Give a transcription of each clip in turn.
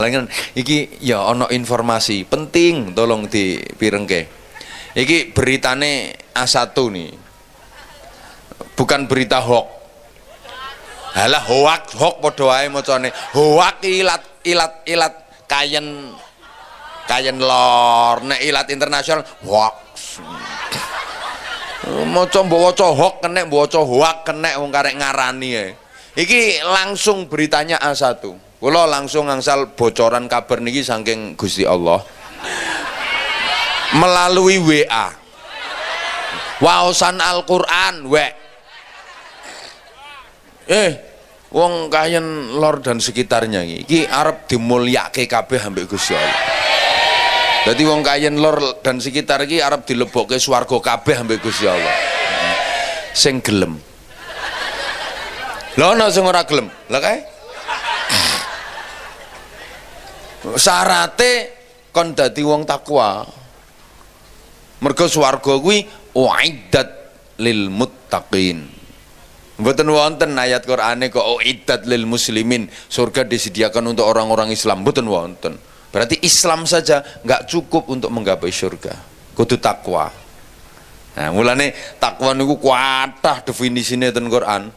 Laingan iki ya ono informasi penting tolong dipirengke. Iki beritane A1 nih. Bukan berita hoax. Halah hoax, hoax padha wae macane. Hoax ilat ilat ilat kayen kayen lor nek ilat internasional hoax. Maca mbok hoax kenek waca hoax kenek wong karek ngarani ae. Iki langsung beritanya A1. Kula langsung ngangsal bocoran kabar niki saking Gusti Allah. Melalui WA. Waosan Al-Qur'an, we. Eh, wong kayen lor dan sekitarnya iki, arep dimulyake kabeh ambek Gusti Allah. Dadi wong kayen lor dan sekitar iki arep dilebokke swarga kabeh ambek Gusti Allah. Sing gelem. Lho ana sing ora gelem. Lah kae syarate kon dadi wong takwa. Mergo swarga kuwi uiddat lil muttaqin. Mboten wonten ayat Qur'ane kok uiddat lil muslimin. Surga disediakan untuk orang-orang Islam. Mboten wonten. Berarti Islam saja nggak cukup untuk menggapai surga. Kudu takwa. Nah mulane takwa niku kuatah definisine ten Quran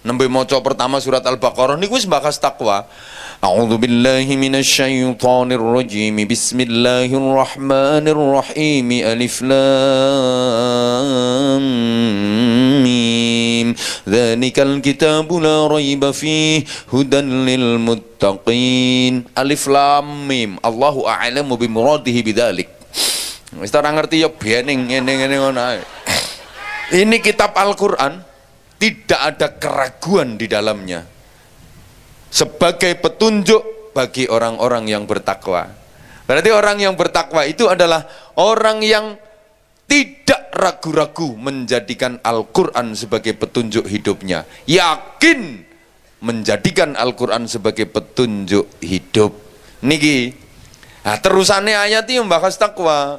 nembe maca pertama surat Al-Baqarah niku wis bahas takwa. A'udzu billahi minasyaitonir rajim. Bismillahirrahmanirrahim. Alif lam mim. Dzalikal kitabu la raiba fih hudan lil muttaqin. Alif lam mim. Allahu a'lamu bi muradihi bidzalik. Wis ora ngerti ya bening ngene-ngene ngono Ini kitab Al-Qur'an tidak ada keraguan di dalamnya sebagai petunjuk bagi orang-orang yang bertakwa. Berarti orang yang bertakwa itu adalah orang yang tidak ragu-ragu menjadikan Al-Quran sebagai petunjuk hidupnya. Yakin menjadikan Al-Quran sebagai petunjuk hidup. Niki. Nah, terusannya ayat ini membahas takwa.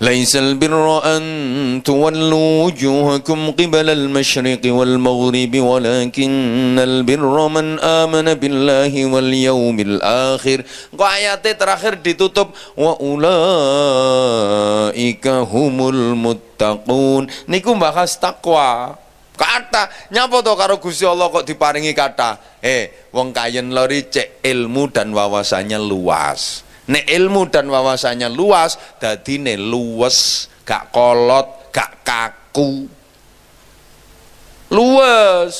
ليس البر أن تولوا وجوهكم قبل المشرق والمغرب ولكن البر من آمن بالله واليوم الآخر ayat terakhir ditutup wa ulaika humul muttaqun niku bahas takwa kata nyapa to karo Gusti Allah kok diparingi kata eh wong kayen lori cek ilmu dan wawasannya luas Nek ilmu dan wawasannya luas, dadi ne luwes, gak kolot, gak kaku. Luwes.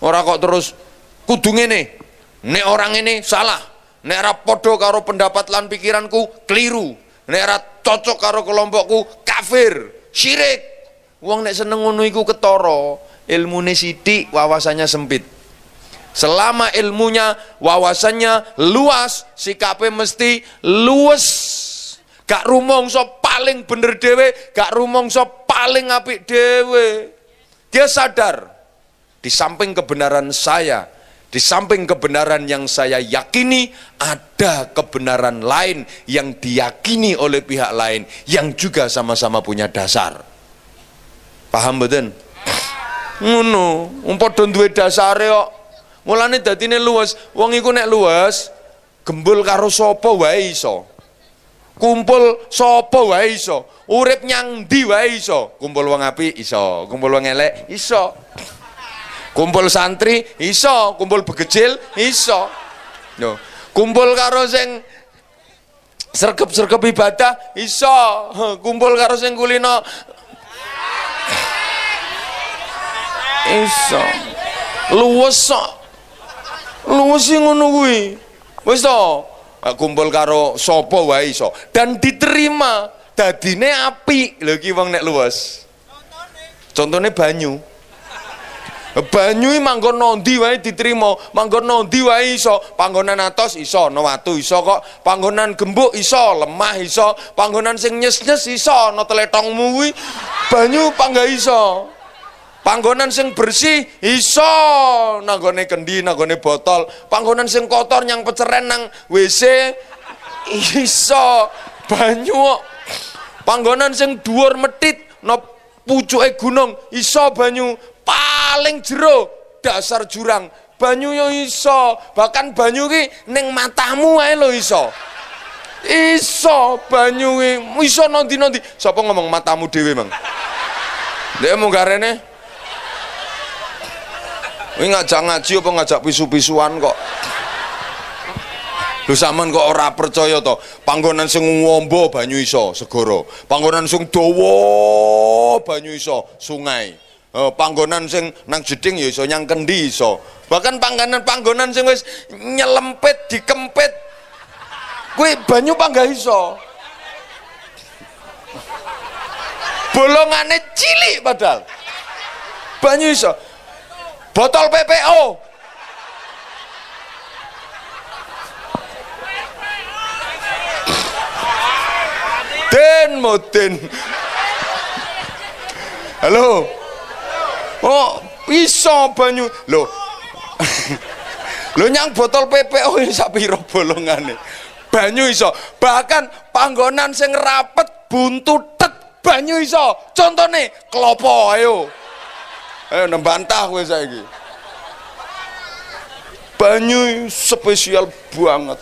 Ora kok terus kudu ngene. Nek orang ini salah. Nek ora padha karo pendapat lan pikiranku keliru. Nek ora cocok karo kelompokku kafir, syirik. Wong nek seneng ngono iku ketara, ilmune sithik, wawasannya sempit. Selama ilmunya, wawasannya luas, sikapnya mesti luas. Gak rumongso paling bener dewe, gak rumongso paling apik dewe. Dia sadar di samping kebenaran saya, di samping kebenaran yang saya yakini, ada kebenaran lain yang diyakini oleh pihak lain yang juga sama-sama punya dasar. Paham betul? Ngono, umpot don duwe dasare kok Mulane dadine luwes, wong iku nek luwes gembul karo sapa wae iso. Kumpul sapa wae iso. Urip nyang ndi wae iso. Kumpul wong apik iso, kumpul wong elek iso. Kumpul santri iso, kumpul begecil iso. Kumpul karo sing sergep-sergep ibadah iso, kumpul karo sing kulino iso. Luwes sok luwes sing ngono kuwi. Wis to? Kumpul karo sapa wae iso. Dan diterima. Dadine apik lho iki wong nek luwes. Contohnya banyu. Banyu manggon nondi wae diterima. Manggon nondi wae iso. Panggonan atos iso no watu iso kok. Panggonan gembuk iso lemah iso. Panggonan sing nyes-nyes iso no teletongmu kuwi. Banyu pangga iso panggonan sing bersih iso. Nanggone kendi nanggone botol. Panggonan sing kotor yang peceren nang WC iso. Banyu panggonan sing dhuwur metit no pucuke gunung iso banyu. Paling jero dasar jurang. Banyu yo iso. Bahkan banyu ki ning matamu ae lo iso. Iso banyu ki. Iso nanti-nanti sapa ngomong matamu dhewe mang? Dek mau garene Ini ngajak ngaji apa ngajak pisu-pisuan kok Lho sampean kok ora percaya to? Panggonan sing ngombo banyu iso segara. Panggonan sing dawa banyu iso sungai. Oh, panggonan sing nang jeding ya iso nyang kendi iso. Bahkan panggonan panggonan sing wis nyelempit dikempit kuwi banyu panggah iso. Bolongane cilik padahal. Banyu iso. Botol PPO. Den moden. Halo. Oh, iso banyu. Lho. Lho nyang botol PPO sak pira bolongane. Banyu iso. Bahkan panggonan sing rapet buntutet banyu iso. Contone klopo ayo. Ayo nembantah kowe saiki. Banyu spesial banget.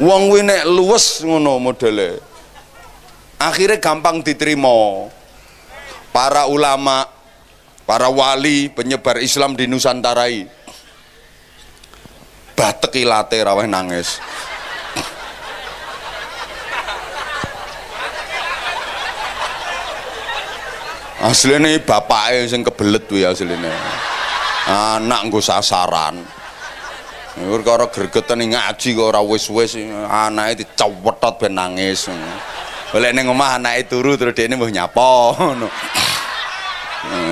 Wong kuwi nek luwes ngono modele. Akhirnya gampang diterima para ulama, para wali penyebar Islam di Nusantara ini batek ilate raweh nangis aslinya bapaknya yang kebelet tuh ya aslinya anak gue sasaran. Kalau gergetan ngaji kok ora wis-wis anaknya dicewetot ben nangis. Oleh ning omah anake turu terus dene mbuh nyapa ngono.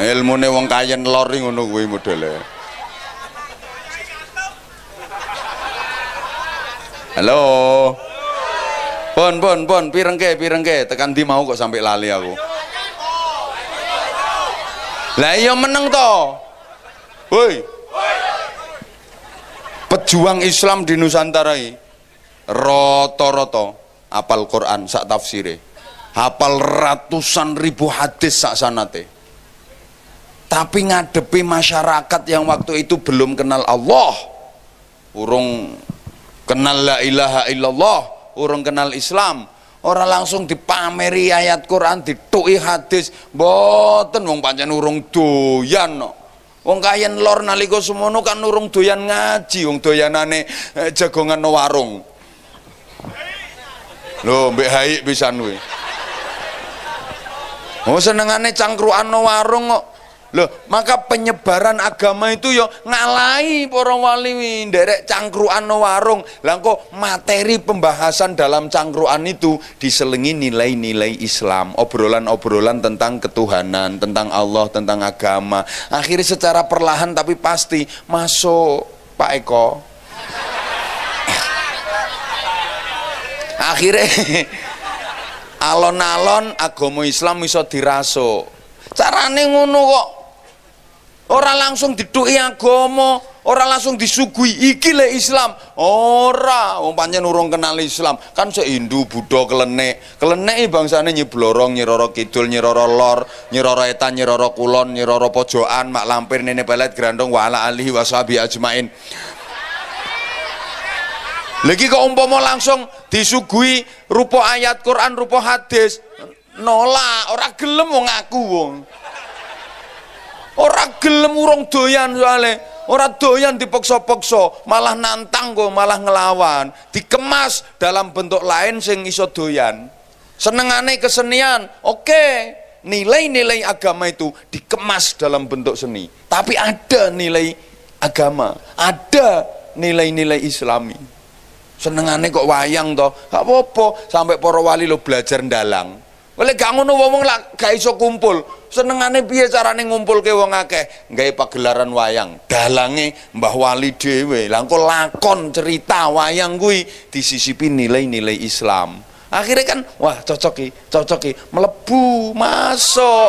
Ilmune wong kayen lor ngono kuwi modele. Halo. Pon pon pon pirengke pirengke. Tekan di mau kok sampai lali aku lah iya meneng to. Woi. Pejuang Islam di Nusantara ini roto-roto apal Quran sak tafsire. Hafal ratusan ribu hadis sak sanate. Tapi ngadepi masyarakat yang waktu itu belum kenal Allah. Urung kenal la ilaha illallah urung kenal Islam orang langsung dipameri ayat Quran ditui hadis boten wong pancen urung doyan no. Wong kayen lor nalika semono kan urung doyan ngaji, wong doyanane eh, jagongan no warung. Lho, mbek haik pisan kuwi. Oh senengane cangkruan no warung kok. Loh, maka penyebaran agama itu yo ngalai para wali nderek cangkruan no warung. Lah materi pembahasan dalam cangkruan itu diselingi nilai-nilai Islam, obrolan-obrolan tentang ketuhanan, tentang Allah, tentang agama. Akhirnya secara perlahan tapi pasti masuk Pak Eko akhirnya alon-alon agama Islam iso diraso carane ngono kok ora langsung diduki agama ora langsung disugui iki le Islam. Ora wong pancen urung kenal Islam. Kan se Hindu Buddha kelenek. Kelenek bangsane nyiblorong nyiroro kidul nyiroro lor nyiroro etan nyiroro kulon nyiroro pojokan mak lampir nene pelet grandong wala alihi wasabi ajmain. Lagi kok umpama langsung disuguhi rupa ayat Quran, rupa hadis, nolak, ora gelem wong aku wong. Ora gelem urung doyan soalnya, ora doyan dipaksa-paksa, malah nantang kok, malah ngelawan, dikemas dalam bentuk lain sing iso doyan. Senengane kesenian, oke. Nilai-nilai agama itu dikemas dalam bentuk seni, tapi ada nilai agama, ada nilai-nilai islami. Senengane kok wayang toh. Gak apa-apa. Sampai para wali lo belajar ndalang Oleh gak ngono wong lak gak iso kumpul. Senengane piye carane ngumpulke wong akeh? Gawe pagelaran wayang. Dalange Mbah Wali dhewe. Lah engko lakon cerita wayang kuwi disisipi nilai-nilai Islam. Akhirnya kan wah cocok ki, cocok ki, melebu, masuk.